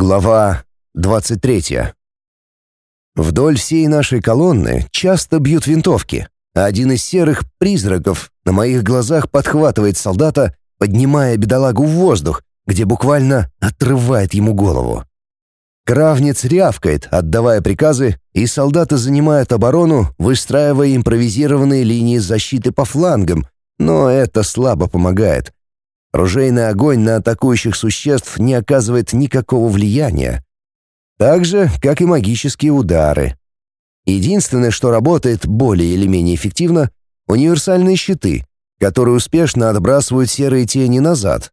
Глава 23. Вдоль всей нашей колонны часто бьют винтовки, а один из серых призраков на моих глазах подхватывает солдата, поднимая бедолагу в воздух, где буквально отрывает ему голову. Кравнец рявкает, отдавая приказы, и солдаты занимают оборону, выстраивая импровизированные линии защиты по флангам, но это слабо помогает. Ружейный огонь на атакующих существ не оказывает никакого влияния. Так же, как и магические удары. Единственное, что работает более или менее эффективно — универсальные щиты, которые успешно отбрасывают серые тени назад.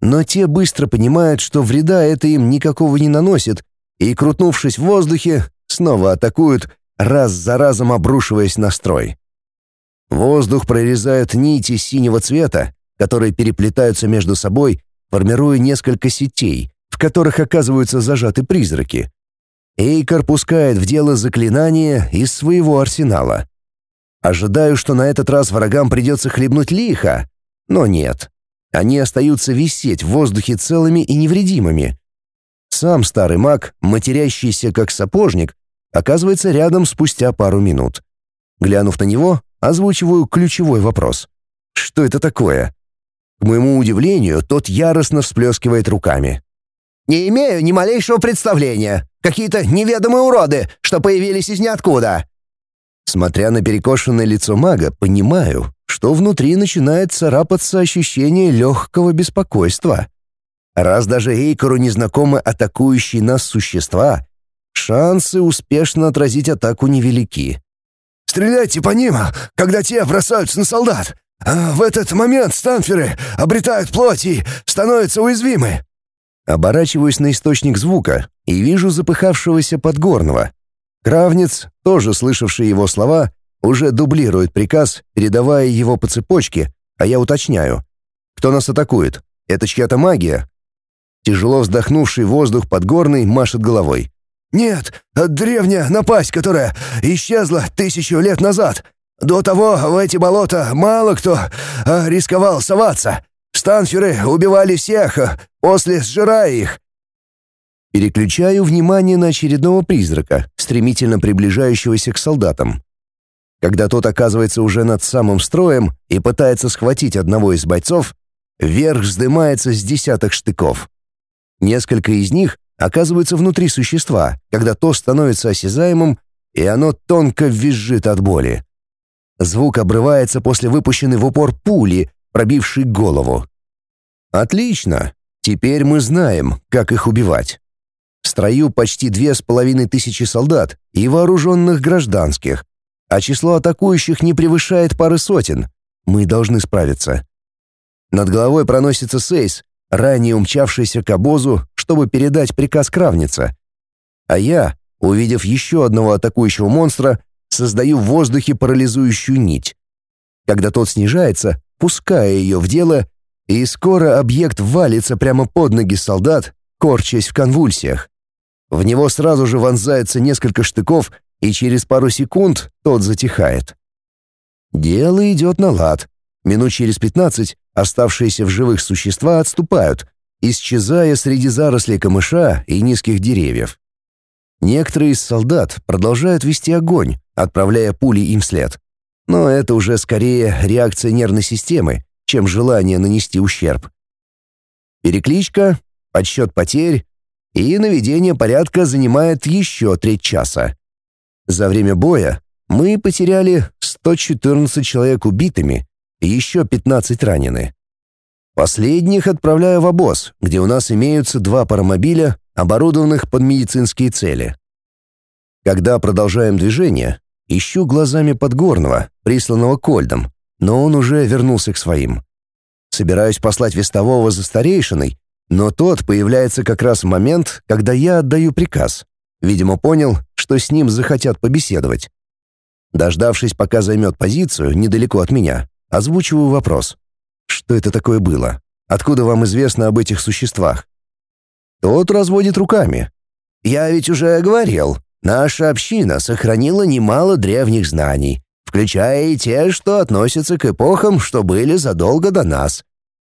Но те быстро понимают, что вреда это им никакого не наносит, и, крутнувшись в воздухе, снова атакуют, раз за разом обрушиваясь на строй. Воздух прорезают нити синего цвета, которые переплетаются между собой, формируя несколько сетей, в которых оказываются зажаты призраки. Эйкар пускает в дело заклинания из своего арсенала. Ожидаю, что на этот раз врагам придется хлебнуть лихо, но нет. Они остаются висеть в воздухе целыми и невредимыми. Сам старый маг, матерящийся как сапожник, оказывается рядом спустя пару минут. Глянув на него, озвучиваю ключевой вопрос. Что это такое? К моему удивлению, тот яростно всплескивает руками. «Не имею ни малейшего представления. Какие-то неведомые уроды, что появились из ниоткуда». Смотря на перекошенное лицо мага, понимаю, что внутри начинает царапаться ощущение легкого беспокойства. Раз даже Эйкору незнакомы атакующие нас существа, шансы успешно отразить атаку невелики. «Стреляйте по ним, когда те бросаются на солдат. В этот момент станферы обретают плоть и становятся уязвимы. Оборачиваюсь на источник звука и вижу запыхавшегося Подгорного. Кравнец, тоже слышавший его слова, уже дублирует приказ, передавая его по цепочке, а я уточняю. Кто нас атакует? Это чья-то магия? Тяжело вздохнувший воздух Подгорный машет головой. «Нет, древняя напасть, которая исчезла тысячу лет назад. До того в эти болота мало кто а, рисковал соваться. Станферы убивали всех, а, после сжирая их. Переключаю внимание на очередного призрака, стремительно приближающегося к солдатам. Когда тот оказывается уже над самым строем и пытается схватить одного из бойцов, вверх вздымается с десяток штыков. Несколько из них оказываются внутри существа, когда то становится осязаемым, и оно тонко визжит от боли. Звук обрывается после выпущенной в упор пули, пробившей голову. Отлично. Теперь мы знаем, как их убивать. В строю почти две с половиной тысячи солдат и вооруженных гражданских, а число атакующих не превышает пары сотен. Мы должны справиться. Над головой проносится Сейс, ранее умчавшийся к обозу, чтобы передать приказ Кравница. А я, увидев еще одного атакующего монстра, создаю в воздухе парализующую нить. Когда тот снижается, пуская ее в дело, и скоро объект валится прямо под ноги солдат, корчась в конвульсиях. В него сразу же вонзается несколько штыков, и через пару секунд тот затихает. Дело идет на лад. Минут через пятнадцать оставшиеся в живых существа отступают, исчезая среди зарослей камыша и низких деревьев. Некоторые из солдат продолжают вести огонь, отправляя пули им вслед. Но это уже скорее реакция нервной системы, чем желание нанести ущерб. Перекличка, подсчет потерь и наведение порядка занимает еще треть часа. За время боя мы потеряли 114 человек убитыми и еще 15 ранены. Последних отправляю в обоз, где у нас имеются два паромобиля, оборудованных под медицинские цели. Когда продолжаем движение, ищу глазами Подгорного, присланного Кольдом, но он уже вернулся к своим. Собираюсь послать вестового за старейшиной, но тот появляется как раз в момент, когда я отдаю приказ. Видимо, понял, что с ним захотят побеседовать. Дождавшись, пока займет позицию недалеко от меня, озвучиваю вопрос. Что это такое было? Откуда вам известно об этих существах? Тот разводит руками. Я ведь уже говорил, наша община сохранила немало древних знаний, включая и те, что относятся к эпохам, что были задолго до нас.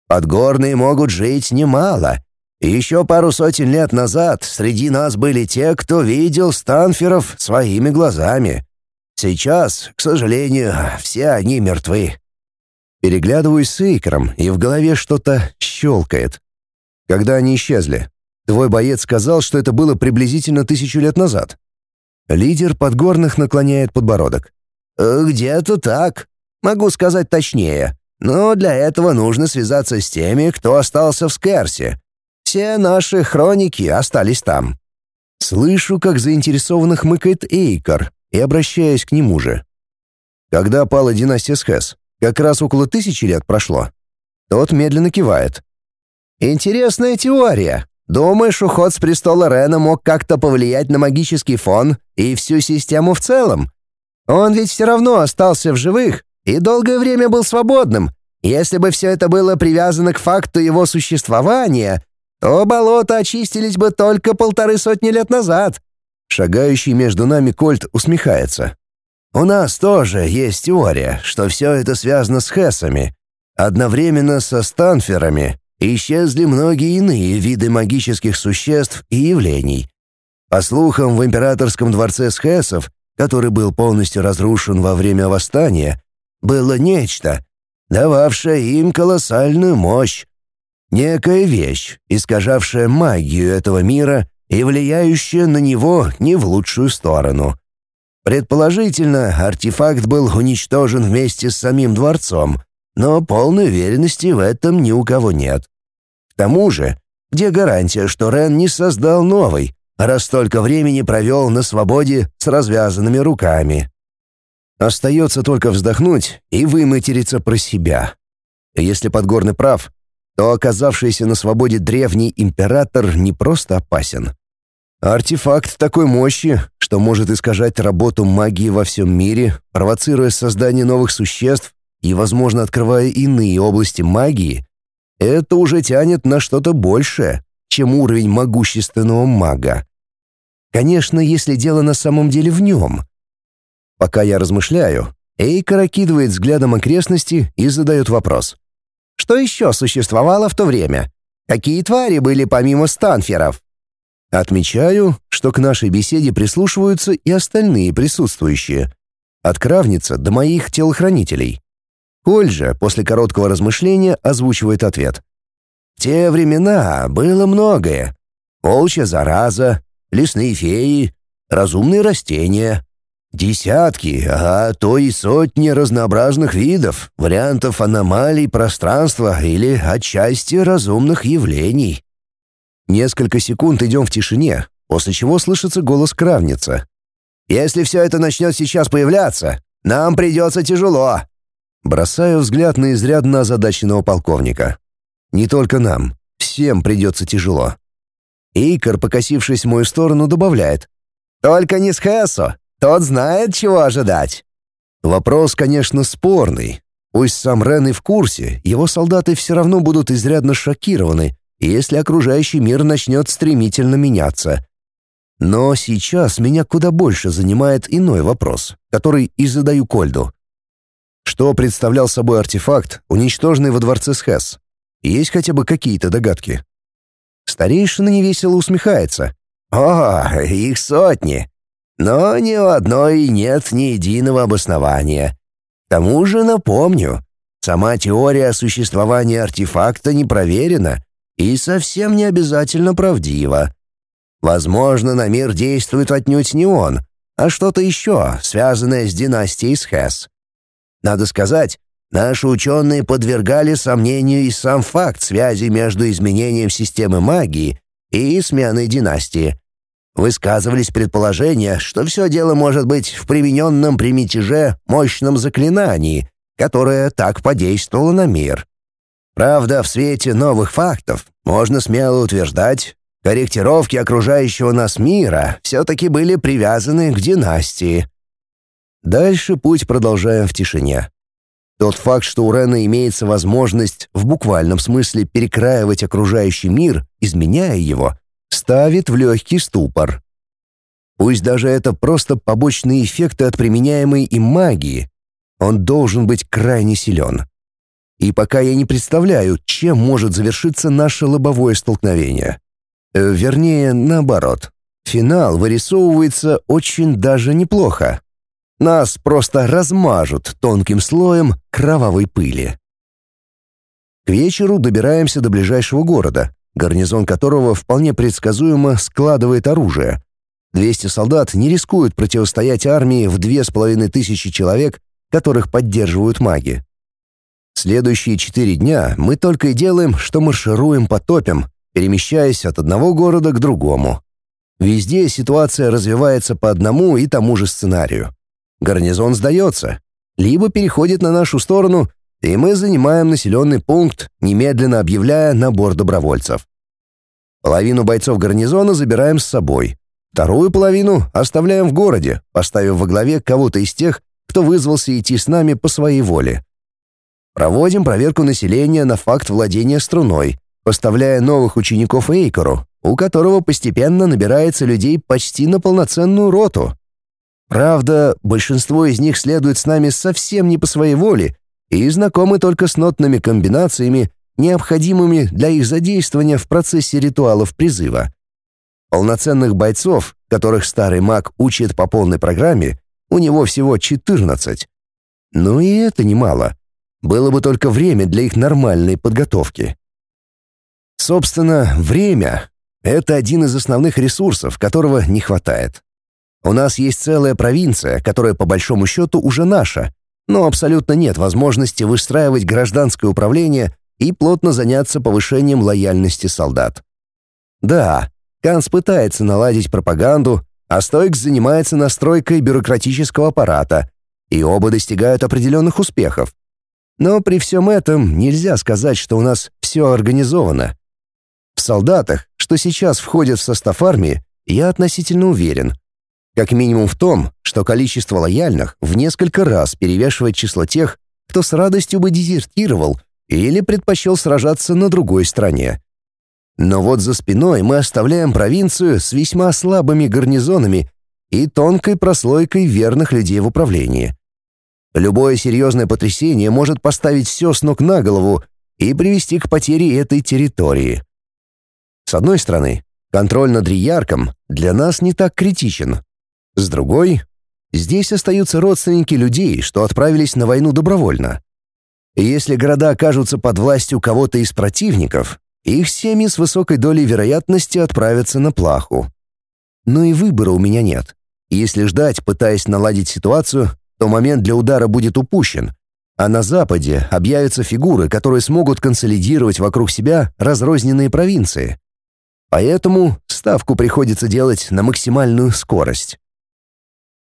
Подгорные могут жить немало, Еще пару сотен лет назад среди нас были те, кто видел станферов своими глазами. Сейчас, к сожалению, все они мертвы. Переглядываюсь с Эйкером, и в голове что-то щелкает. Когда они исчезли? Твой боец сказал, что это было приблизительно тысячу лет назад. Лидер подгорных наклоняет подбородок. «Э, «Где-то так. Могу сказать точнее. Но для этого нужно связаться с теми, кто остался в Скерсе. Все наши хроники остались там». Слышу, как заинтересованно хмыкает Эйкар, и обращаюсь к нему же. Когда пала династия Схэс? Как раз около тысячи лет прошло. Тот медленно кивает. «Интересная теория. Думаешь, уход с престола Рена мог как-то повлиять на магический фон и всю систему в целом? Он ведь все равно остался в живых и долгое время был свободным. Если бы все это было привязано к факту его существования, то болота очистились бы только полторы сотни лет назад». Шагающий между нами Кольт усмехается. «У нас тоже есть теория, что все это связано с Хессами. Одновременно со Станферами исчезли многие иные виды магических существ и явлений. По слухам, в императорском дворце Схесов, который был полностью разрушен во время восстания, было нечто, дававшее им колоссальную мощь. Некая вещь, искажавшая магию этого мира и влияющая на него не в лучшую сторону. Предположительно, артефакт был уничтожен вместе с самим дворцом, но полной уверенности в этом ни у кого нет. К тому же, где гарантия, что Рен не создал новый, раз столько времени провел на свободе с развязанными руками? Остается только вздохнуть и выматериться про себя. Если Подгорный прав, то оказавшийся на свободе древний император не просто опасен. Артефакт такой мощи, что может искажать работу магии во всем мире, провоцируя создание новых существ и, возможно, открывая иные области магии, это уже тянет на что-то большее, чем уровень могущественного мага. Конечно, если дело на самом деле в нем — Пока я размышляю, Эйкер окидывает взглядом окрестности и задает вопрос. «Что еще существовало в то время? Какие твари были помимо станферов?» Отмечаю, что к нашей беседе прислушиваются и остальные присутствующие. От кравница до моих телохранителей. Коль же после короткого размышления озвучивает ответ. «В те времена было многое. Волчья зараза, лесные феи, разумные растения, Десятки, а то и сотни разнообразных видов, вариантов аномалий пространства или отчасти разумных явлений. Несколько секунд идем в тишине, после чего слышится голос кравница. «Если все это начнет сейчас появляться, нам придется тяжело». Бросаю взгляд на изрядно озадаченного полковника. «Не только нам, всем придется тяжело». Эйкер, покосившись в мою сторону, добавляет. «Только не с Хэссо. Тот знает, чего ожидать. Вопрос, конечно, спорный. Пусть сам Рен и в курсе, его солдаты все равно будут изрядно шокированы, если окружающий мир начнет стремительно меняться. Но сейчас меня куда больше занимает иной вопрос, который и задаю Кольду. Что представлял собой артефакт, уничтоженный во дворце Схэс? Есть хотя бы какие-то догадки? Старейшина невесело усмехается. «О, их сотни! Но ни у одной нет ни единого обоснования. К тому же напомню, сама теория существования артефакта не проверена и совсем не обязательно правдива. Возможно, на мир действует отнюдь не он, а что-то еще, связанное с династией Схэс. Надо сказать, наши ученые подвергали сомнению и сам факт связи между изменением системы магии и сменой династии. Высказывались предположения, что все дело может быть в примененном при мятеже мощном заклинании, которое так подействовало на мир. Правда, в свете новых фактов можно смело утверждать, корректировки окружающего нас мира все-таки были привязаны к династии. Дальше путь продолжаем в тишине. Тот факт, что у Рена имеется возможность в буквальном смысле перекраивать окружающий мир, изменяя его — ставит в легкий ступор. Пусть даже это просто побочные эффекты от применяемой им магии, он должен быть крайне силен. И пока я не представляю, чем может завершиться наше лобовое столкновение. Э, вернее, наоборот. Финал вырисовывается очень даже неплохо. Нас просто размажут тонким слоем кровавой пыли. К вечеру добираемся до ближайшего города, гарнизон которого вполне предсказуемо складывает оружие. 200 солдат не рискуют противостоять армии в две с половиной тысячи человек, которых поддерживают маги. Следующие четыре дня мы только и делаем, что маршируем по топям, перемещаясь от одного города к другому. Везде ситуация развивается по одному и тому же сценарию. Гарнизон сдается, либо переходит на нашу сторону, и мы занимаем населенный пункт, немедленно объявляя набор добровольцев. Половину бойцов гарнизона забираем с собой. Вторую половину оставляем в городе, поставив во главе кого-то из тех, кто вызвался идти с нами по своей воле. Проводим проверку населения на факт владения струной, поставляя новых учеников Эйкору, у которого постепенно набирается людей почти на полноценную роту. Правда, большинство из них следует с нами совсем не по своей воле и знакомы только с нотными комбинациями, необходимыми для их задействования в процессе ритуалов призыва. Полноценных бойцов, которых старый маг учит по полной программе, у него всего 14. Ну и это немало. Было бы только время для их нормальной подготовки. Собственно, время — это один из основных ресурсов, которого не хватает. У нас есть целая провинция, которая по большому счету уже наша, но абсолютно нет возможности выстраивать гражданское управление и плотно заняться повышением лояльности солдат. Да, Канс пытается наладить пропаганду, а Стойкс занимается настройкой бюрократического аппарата, и оба достигают определенных успехов. Но при всем этом нельзя сказать, что у нас все организовано. В солдатах, что сейчас входят в состав армии, я относительно уверен. Как минимум в том, что количество лояльных в несколько раз перевешивает число тех, кто с радостью бы дезертировал или предпочел сражаться на другой стороне. Но вот за спиной мы оставляем провинцию с весьма слабыми гарнизонами и тонкой прослойкой верных людей в управлении. Любое серьезное потрясение может поставить все с ног на голову и привести к потере этой территории. С одной стороны, контроль над Риярком для нас не так критичен. С другой, здесь остаются родственники людей, что отправились на войну добровольно. Если города окажутся под властью кого-то из противников, их семьи с высокой долей вероятности отправятся на плаху. Но и выбора у меня нет. Если ждать, пытаясь наладить ситуацию, то момент для удара будет упущен, а на Западе объявятся фигуры, которые смогут консолидировать вокруг себя разрозненные провинции. Поэтому ставку приходится делать на максимальную скорость.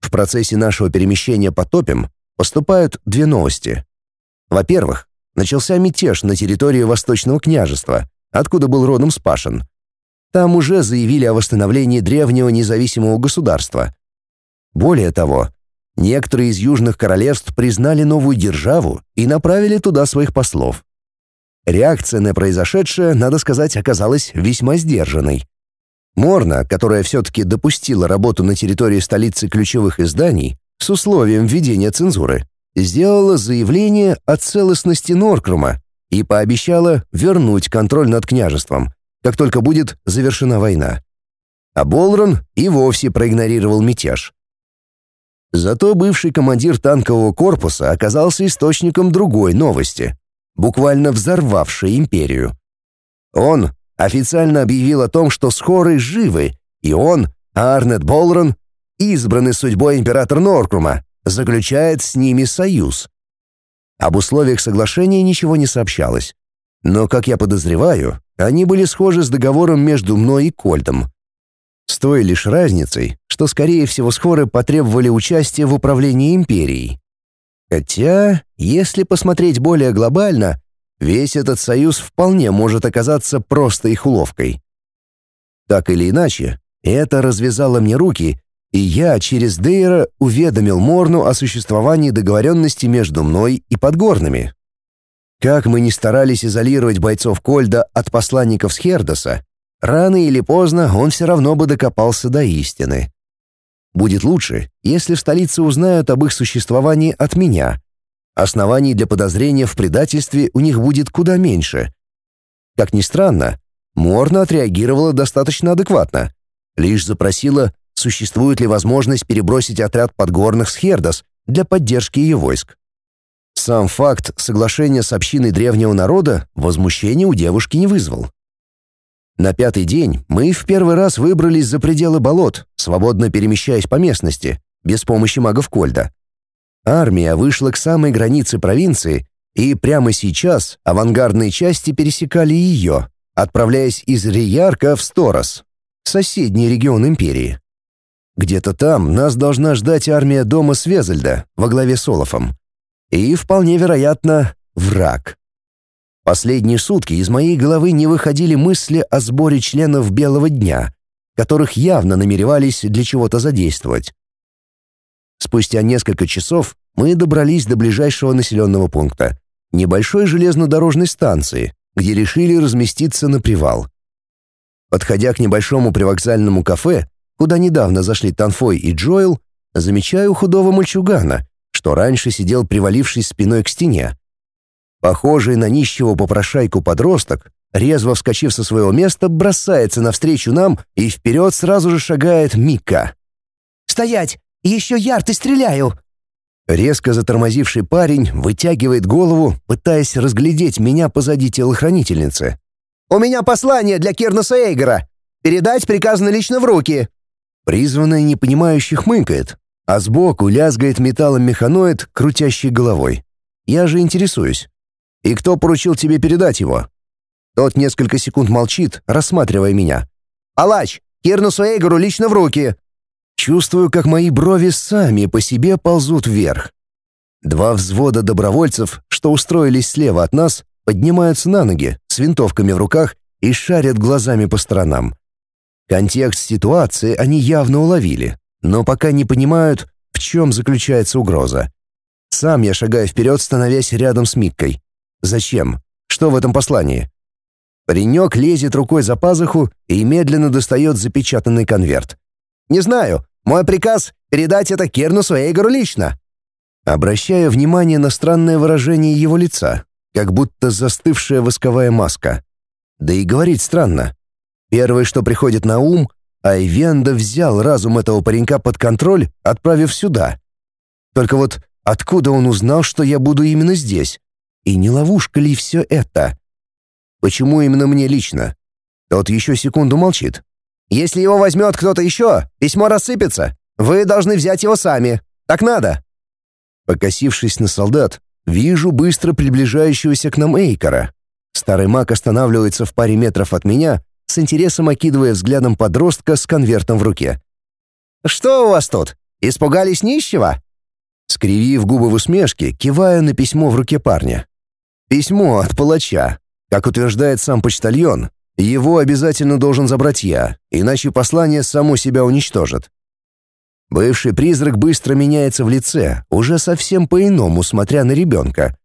В процессе нашего перемещения по топям поступают две новости. Во-первых, начался мятеж на территории Восточного княжества, откуда был родом Спашин. Там уже заявили о восстановлении древнего независимого государства. Более того, некоторые из южных королевств признали новую державу и направили туда своих послов. Реакция на произошедшее, надо сказать, оказалась весьма сдержанной. Морна, которая все-таки допустила работу на территории столицы ключевых изданий с условием введения цензуры, сделала заявление о целостности Норкрума и пообещала вернуть контроль над княжеством, как только будет завершена война. А Болрон и вовсе проигнорировал мятеж. Зато бывший командир танкового корпуса оказался источником другой новости, буквально взорвавшей империю. Он официально объявил о том, что скоры живы, и он, Арнет Болрон, избранный судьбой император Норкрума, заключает с ними союз. Об условиях соглашения ничего не сообщалось. Но, как я подозреваю, они были схожи с договором между мной и Кольтом. С той лишь разницей, что, скорее всего, скоры потребовали участия в управлении империей. Хотя, если посмотреть более глобально, Весь этот союз вполне может оказаться просто их уловкой. Так или иначе, это развязало мне руки, и я через Дейра уведомил Морну о существовании договоренности между мной и Подгорными. Как мы ни старались изолировать бойцов Кольда от посланников Схердоса, рано или поздно он все равно бы докопался до истины. Будет лучше, если в столице узнают об их существовании от меня, оснований для подозрения в предательстве у них будет куда меньше. Как ни странно, Морна отреагировала достаточно адекватно. Лишь запросила, существует ли возможность перебросить отряд подгорных с Хердос для поддержки ее войск. Сам факт соглашения с общиной древнего народа возмущения у девушки не вызвал. На пятый день мы в первый раз выбрались за пределы болот, свободно перемещаясь по местности, без помощи магов Кольда. Армия вышла к самой границе провинции, и прямо сейчас авангардные части пересекали ее, отправляясь из Риярка в Сторос, соседний регион империи. Где-то там нас должна ждать армия дома Свезельда во главе с Олафом. И, вполне вероятно, враг. Последние сутки из моей головы не выходили мысли о сборе членов Белого дня, которых явно намеревались для чего-то задействовать. Спустя несколько часов мы добрались до ближайшего населенного пункта, небольшой железнодорожной станции, где решили разместиться на привал. Подходя к небольшому привокзальному кафе, куда недавно зашли Танфой и Джоэл, замечаю худого мальчугана, что раньше сидел привалившись спиной к стене. Похожий на нищего попрошайку подросток, резво вскочив со своего места, бросается навстречу нам и вперед сразу же шагает Мика. «Стоять! Еще ярд стреляю!» Резко затормозивший парень вытягивает голову, пытаясь разглядеть меня позади телохранительницы. «У меня послание для Кирнуса Эйгора. Передать приказано лично в руки». Призванная непонимающе хмыкает, а сбоку лязгает металлом механоид, крутящий головой. Я же интересуюсь. «И кто поручил тебе передать его?» Тот несколько секунд молчит, рассматривая меня. «Палач! Кирнусу Эйгору лично в руки!» Чувствую, как мои брови сами по себе ползут вверх. Два взвода добровольцев, что устроились слева от нас, поднимаются на ноги, с винтовками в руках и шарят глазами по сторонам. Контекст ситуации они явно уловили, но пока не понимают, в чем заключается угроза. Сам я шагаю вперед, становясь рядом с Миккой. Зачем? Что в этом послании? Паренек лезет рукой за пазуху и медленно достает запечатанный конверт. «Не знаю. Мой приказ — передать это Кернусу Эйгору лично». Обращаю внимание на странное выражение его лица, как будто застывшая восковая маска. Да и говорить странно. Первое, что приходит на ум, Айвенда взял разум этого паренька под контроль, отправив сюда. Только вот откуда он узнал, что я буду именно здесь? И не ловушка ли все это? Почему именно мне лично? Тот еще секунду молчит, если его возьмет кто-то еще, письмо рассыпется. Вы должны взять его сами. Так надо». Покосившись на солдат, вижу быстро приближающегося к нам Эйкора. Старый маг останавливается в паре метров от меня, с интересом окидывая взглядом подростка с конвертом в руке. «Что у вас тут? Испугались нищего?» Скривив губы в усмешке, кивая на письмо в руке парня. Письмо от палача. Как утверждает сам почтальон, его обязательно должен забрать я, иначе послание само себя уничтожит. Бывший призрак быстро меняется в лице, уже совсем по-иному, смотря на ребенка.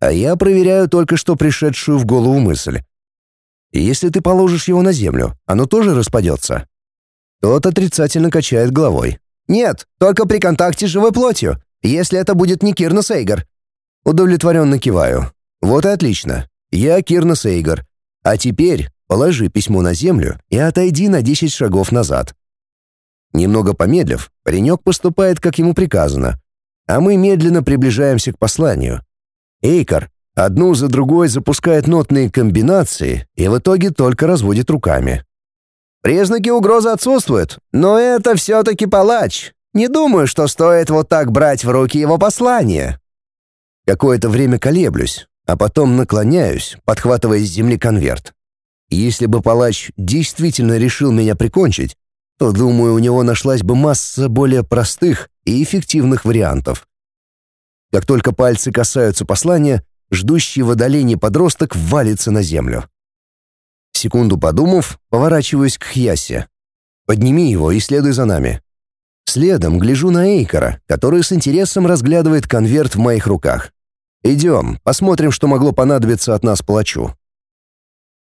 А я проверяю только что пришедшую в голову мысль. Если ты положишь его на землю, оно тоже распадется. Тот отрицательно качает головой. «Нет, только при контакте с живой плотью, если это будет не Кирна Сейгар». Удовлетворенно киваю. «Вот и отлично. Я Кирна Сейгар. А теперь Положи письмо на землю и отойди на 10 шагов назад. Немного помедлив, паренек поступает, как ему приказано, а мы медленно приближаемся к посланию. Эйкар одну за другой запускает нотные комбинации и в итоге только разводит руками. «Признаки угрозы отсутствуют, но это все-таки палач. Не думаю, что стоит вот так брать в руки его послание». Какое-то время колеблюсь, а потом наклоняюсь, подхватывая с земли конверт. Если бы палач действительно решил меня прикончить, то, думаю, у него нашлась бы масса более простых и эффективных вариантов. Как только пальцы касаются послания, ждущий в отдалении подросток валится на землю. Секунду подумав, поворачиваюсь к Хьясе. «Подними его и следуй за нами». Следом гляжу на Эйкора, который с интересом разглядывает конверт в моих руках. «Идем, посмотрим, что могло понадобиться от нас палачу».